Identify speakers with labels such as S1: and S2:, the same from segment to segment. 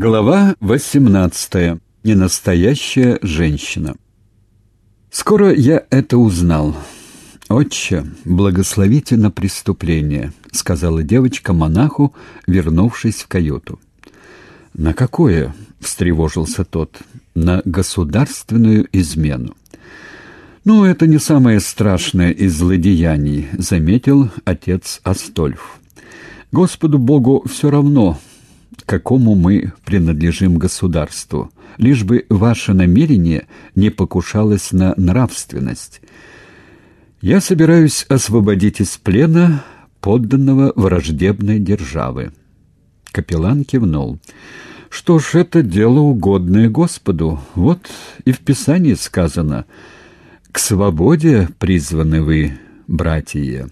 S1: Глава 18. Ненастоящая женщина. Скоро я это узнал. «Отче, благословите на преступление», — сказала девочка монаху, вернувшись в каюту. «На какое?» — встревожился тот. «На государственную измену». «Ну, это не самое страшное из злодеяний», — заметил отец Астольф. «Господу Богу все равно, какому мы принадлежим государству, лишь бы ваше намерение не покушалось на нравственность. Я собираюсь освободить из плена подданного враждебной державы». Капеллан кивнул. «Что ж, это дело угодное Господу. Вот и в Писании сказано «К свободе призваны вы, братья».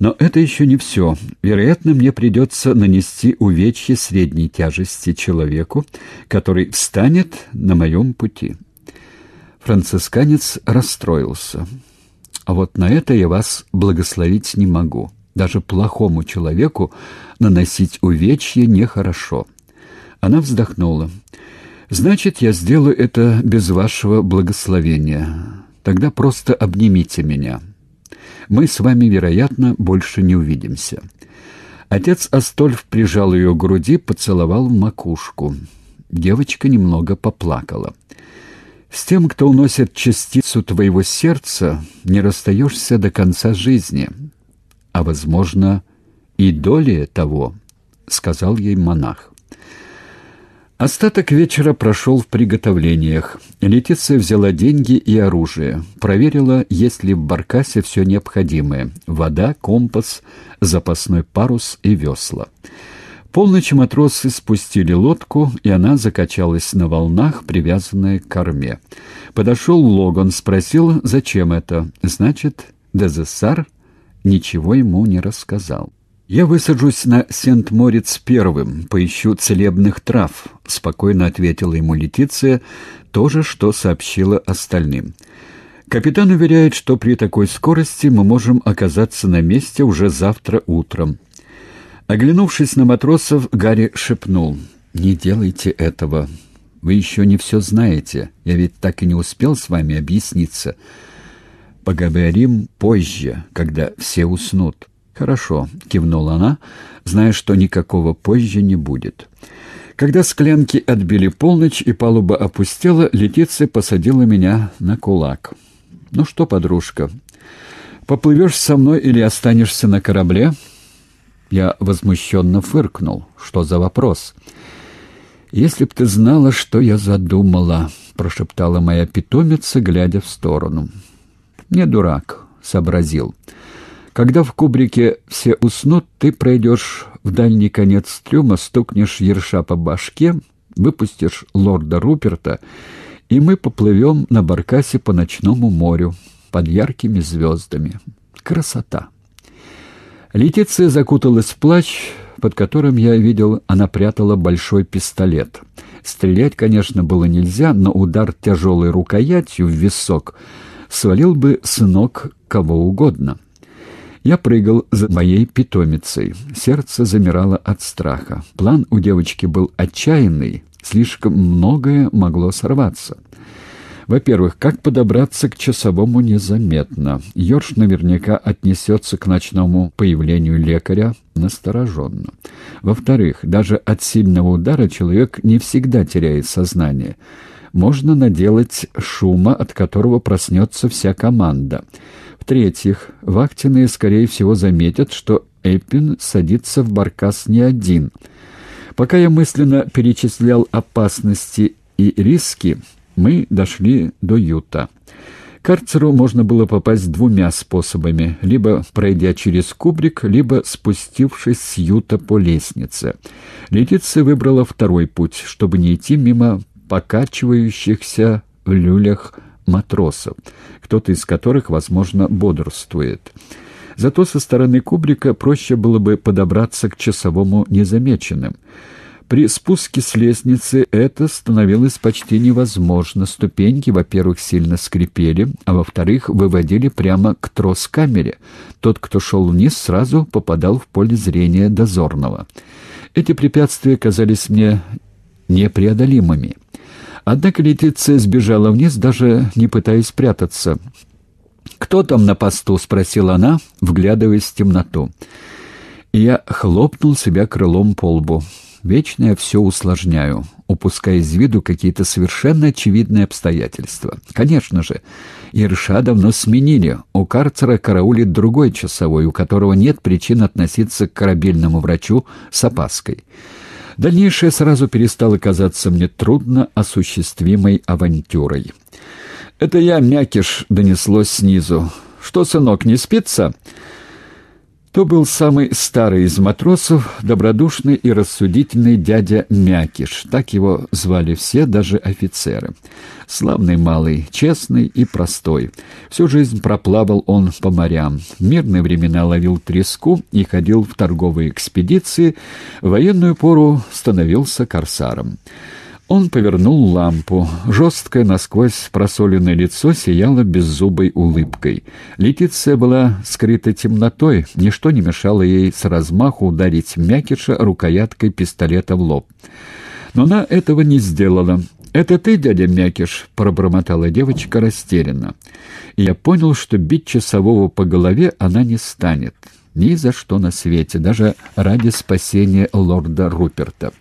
S1: Но это еще не все. Вероятно, мне придется нанести увечье средней тяжести человеку, который встанет на моем пути. Францисканец расстроился. А вот на это я вас благословить не могу. Даже плохому человеку наносить увечье нехорошо. Она вздохнула. «Значит, я сделаю это без вашего благословения. Тогда просто обнимите меня» мы с вами, вероятно, больше не увидимся». Отец Астольф прижал ее к груди, поцеловал в макушку. Девочка немного поплакала. «С тем, кто уносит частицу твоего сердца, не расстаешься до конца жизни, а, возможно, и доли того», — сказал ей монах. Остаток вечера прошел в приготовлениях. Летиция взяла деньги и оружие. Проверила, есть ли в баркасе все необходимое. Вода, компас, запасной парус и весла. Полночь матросы спустили лодку, и она закачалась на волнах, привязанная к корме. Подошел Логан, спросил, зачем это. Значит, Дезессар ничего ему не рассказал. «Я высажусь на Сент-Морец первым, поищу целебных трав», — спокойно ответила ему Летиция, то же, что сообщила остальным. «Капитан уверяет, что при такой скорости мы можем оказаться на месте уже завтра утром». Оглянувшись на матросов, Гарри шепнул. «Не делайте этого. Вы еще не все знаете. Я ведь так и не успел с вами объясниться. Поговорим позже, когда все уснут». «Хорошо», — кивнула она, зная, что никакого позже не будет. Когда склянки отбили полночь и палуба опустела, Летиция посадила меня на кулак. «Ну что, подружка, поплывешь со мной или останешься на корабле?» Я возмущенно фыркнул. «Что за вопрос?» «Если б ты знала, что я задумала», — прошептала моя питомица, глядя в сторону. «Не дурак», — сообразил. Когда в кубрике все уснут, ты пройдешь в дальний конец трюма, стукнешь ерша по башке, выпустишь лорда Руперта, и мы поплывем на баркасе по ночному морю под яркими звездами. Красота! Летиция закуталась в плащ, под которым я видел, она прятала большой пистолет. Стрелять, конечно, было нельзя, но удар тяжелой рукоятью в висок свалил бы с ног кого угодно. Я прыгал за моей питомицей. Сердце замирало от страха. План у девочки был отчаянный, слишком многое могло сорваться. Во-первых, как подобраться к часовому незаметно? Йорш наверняка отнесется к ночному появлению лекаря настороженно. Во-вторых, даже от сильного удара человек не всегда теряет сознание. Можно наделать шума, от которого проснется вся команда. В-третьих, вахтенные, скорее всего, заметят, что Эппин садится в баркас не один. Пока я мысленно перечислял опасности и риски, мы дошли до Юта. К карцеру можно было попасть двумя способами, либо пройдя через кубрик, либо спустившись с Юта по лестнице. Летиция выбрала второй путь, чтобы не идти мимо покачивающихся в люлях матросов, кто-то из которых, возможно, бодрствует. Зато со стороны кубрика проще было бы подобраться к часовому незамеченным. При спуске с лестницы это становилось почти невозможно. Ступеньки, во-первых, сильно скрипели, а во-вторых, выводили прямо к трос-камере. Тот, кто шел вниз, сразу попадал в поле зрения дозорного. Эти препятствия казались мне непреодолимыми. Однако Летиция сбежала вниз, даже не пытаясь прятаться. «Кто там на посту?» — спросила она, вглядываясь в темноту. И я хлопнул себя крылом по лбу. Вечно я все усложняю, упуская из виду какие-то совершенно очевидные обстоятельства. Конечно же, Ирша давно сменили. У карцера караулит другой часовой, у которого нет причин относиться к корабельному врачу с опаской. Дальнейшее сразу перестало казаться мне трудно осуществимой авантюрой. «Это я, Мякиш», — донеслось снизу. «Что, сынок, не спится?» То был самый старый из матросов, добродушный и рассудительный дядя Мякиш. Так его звали все, даже офицеры. Славный малый, честный и простой. Всю жизнь проплавал он по морям. В мирные времена ловил треску и ходил в торговые экспедиции. В военную пору становился корсаром. Он повернул лампу. Жесткое, насквозь просоленное лицо сияло беззубой улыбкой. Летиция была скрыта темнотой, ничто не мешало ей с размаху ударить Мякиша рукояткой пистолета в лоб. Но она этого не сделала. «Это ты, дядя Мякиш?» — пробормотала девочка растерянно. И я понял, что бить часового по голове она не станет. Ни за что на свете, даже ради спасения лорда Руперта.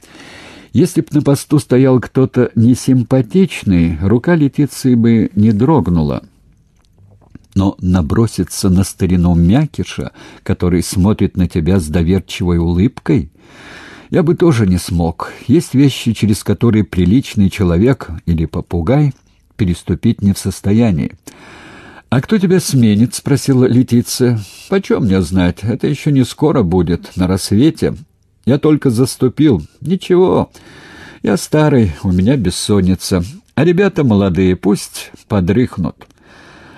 S1: Если б на посту стоял кто-то несимпатичный, рука Летиции бы не дрогнула. Но наброситься на старину Мякиша, который смотрит на тебя с доверчивой улыбкой, я бы тоже не смог. Есть вещи, через которые приличный человек или попугай переступить не в состоянии. «А кто тебя сменит?» — спросила Летиция. «Почем мне знать? Это еще не скоро будет, на рассвете». Я только заступил. Ничего, я старый, у меня бессонница. А ребята молодые, пусть подрыхнут».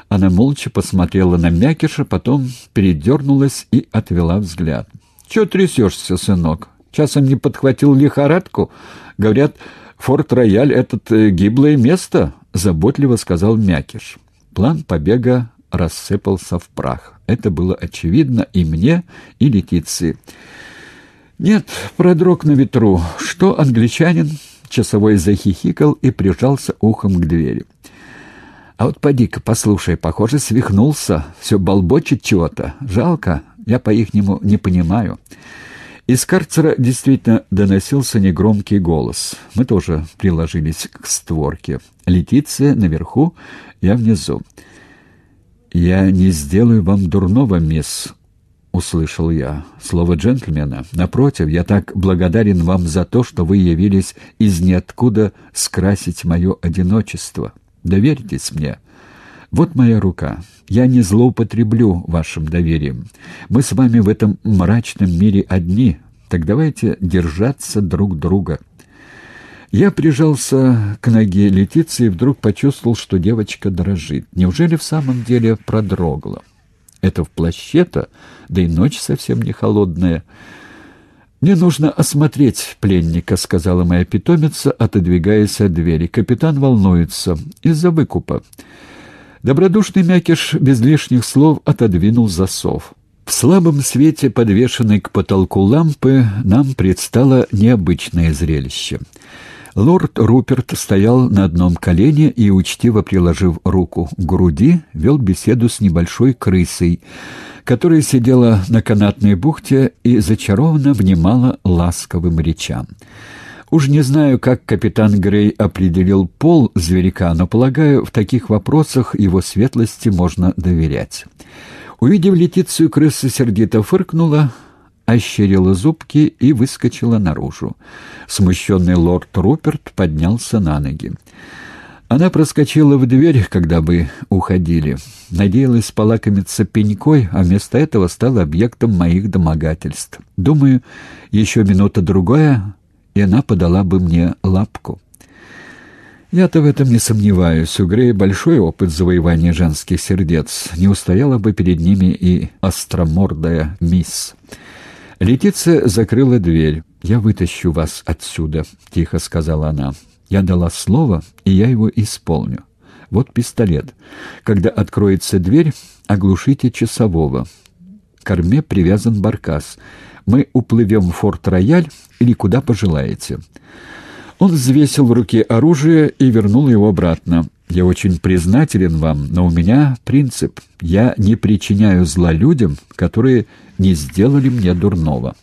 S1: Она молча посмотрела на Мякиша, потом передернулась и отвела взгляд. «Чего трясешься, сынок? Часом не подхватил лихорадку? Говорят, форт-рояль — этот э, гиблое место», — заботливо сказал Мякиш. План побега рассыпался в прах. Это было очевидно и мне, и Летиции. «Нет, продрог на ветру. Что, англичанин?» Часовой захихикал и прижался ухом к двери. «А вот поди-ка, послушай, похоже, свихнулся. Все болбочет чего-то. Жалко, я по-ихнему не понимаю». Из карцера действительно доносился негромкий голос. Мы тоже приложились к створке. Летиция наверху, я внизу. «Я не сделаю вам дурного, мисс», — услышал я. Слово джентльмена. Напротив, я так благодарен вам за то, что вы явились из ниоткуда скрасить мое одиночество. Доверьтесь мне. Вот моя рука. Я не злоупотреблю вашим доверием. Мы с вами в этом мрачном мире одни. Так давайте держаться друг друга». Я прижался к ноге Летиции и вдруг почувствовал, что девочка дрожит. Неужели в самом деле продрогла? Это в плаще-то, да и ночь совсем не холодная. «Мне нужно осмотреть пленника», — сказала моя питомица, отодвигаясь от двери. «Капитан волнуется. Из-за выкупа». Добродушный мякиш без лишних слов отодвинул засов. В слабом свете, подвешенной к потолку лампы, нам предстало необычное зрелище — Лорд Руперт стоял на одном колене и, учтиво приложив руку к груди, вел беседу с небольшой крысой, которая сидела на канатной бухте и зачарованно внимала ласковым речам. Уж не знаю, как капитан Грей определил пол зверяка, но, полагаю, в таких вопросах его светлости можно доверять. Увидев Летицию, крыса сердито фыркнула, ощерила зубки и выскочила наружу. Смущенный лорд Руперт поднялся на ноги. Она проскочила в дверь, когда вы уходили. Надеялась полакомиться пенькой, а вместо этого стала объектом моих домогательств. Думаю, еще минута-другая, и она подала бы мне лапку. Я-то в этом не сомневаюсь. У Грея большой опыт завоевания женских сердец. Не устояла бы перед ними и остромордая мисс. Летиция закрыла дверь. «Я вытащу вас отсюда», — тихо сказала она. «Я дала слово, и я его исполню. Вот пистолет. Когда откроется дверь, оглушите часового. К корме привязан баркас. Мы уплывем в форт-рояль или куда пожелаете». Он взвесил в руке оружие и вернул его обратно. «Я очень признателен вам, но у меня принцип. Я не причиняю зла людям, которые не сделали мне дурного».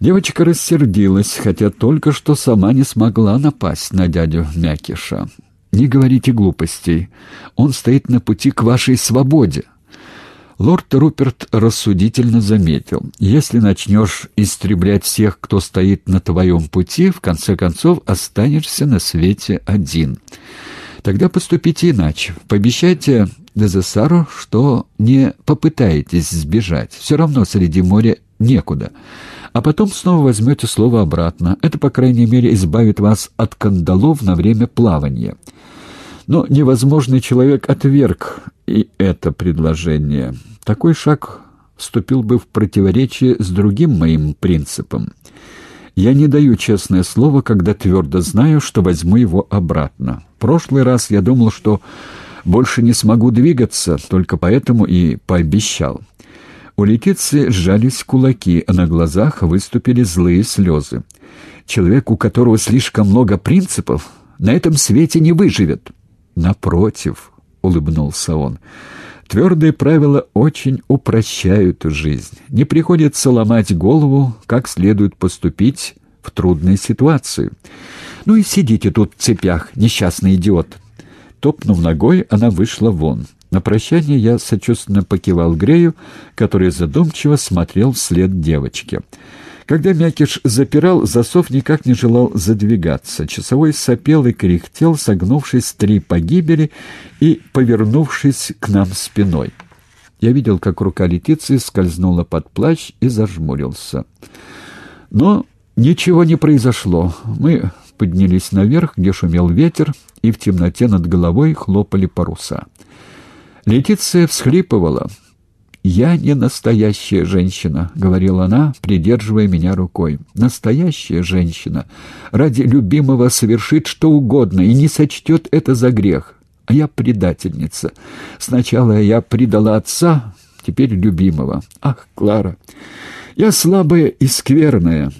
S1: Девочка рассердилась, хотя только что сама не смогла напасть на дядю Мякиша. «Не говорите глупостей. Он стоит на пути к вашей свободе». Лорд Руперт рассудительно заметил, «Если начнешь истреблять всех, кто стоит на твоем пути, в конце концов останешься на свете один. Тогда поступите иначе. Пообещайте Дезессару, что не попытаетесь сбежать. Все равно среди моря некуда. А потом снова возьмете слово обратно. Это, по крайней мере, избавит вас от кандалов на время плавания». Но невозможный человек отверг и это предложение. Такой шаг вступил бы в противоречие с другим моим принципом. Я не даю честное слово, когда твердо знаю, что возьму его обратно. В прошлый раз я думал, что больше не смогу двигаться, только поэтому и пообещал. У Летиции сжались кулаки, а на глазах выступили злые слезы. Человек, у которого слишком много принципов, на этом свете не выживет. «Напротив», — улыбнулся он, — «твердые правила очень упрощают жизнь. Не приходится ломать голову, как следует поступить в трудной ситуации. Ну и сидите тут в цепях, несчастный идиот». Топнув ногой, она вышла вон. На прощание я сочувственно покивал Грею, который задумчиво смотрел вслед девочке. Когда Мякиш запирал, засов никак не желал задвигаться. Часовой сопел и кряхтел, согнувшись три погибели и повернувшись к нам спиной. Я видел, как рука Летиции скользнула под плащ и зажмурился. Но ничего не произошло. Мы поднялись наверх, где шумел ветер, и в темноте над головой хлопали паруса. Летиция всхлипывала. «Я не настоящая женщина», — говорила она, придерживая меня рукой. «Настоящая женщина ради любимого совершит что угодно и не сочтет это за грех. А я предательница. Сначала я предала отца, теперь любимого. Ах, Клара, я слабая и скверная».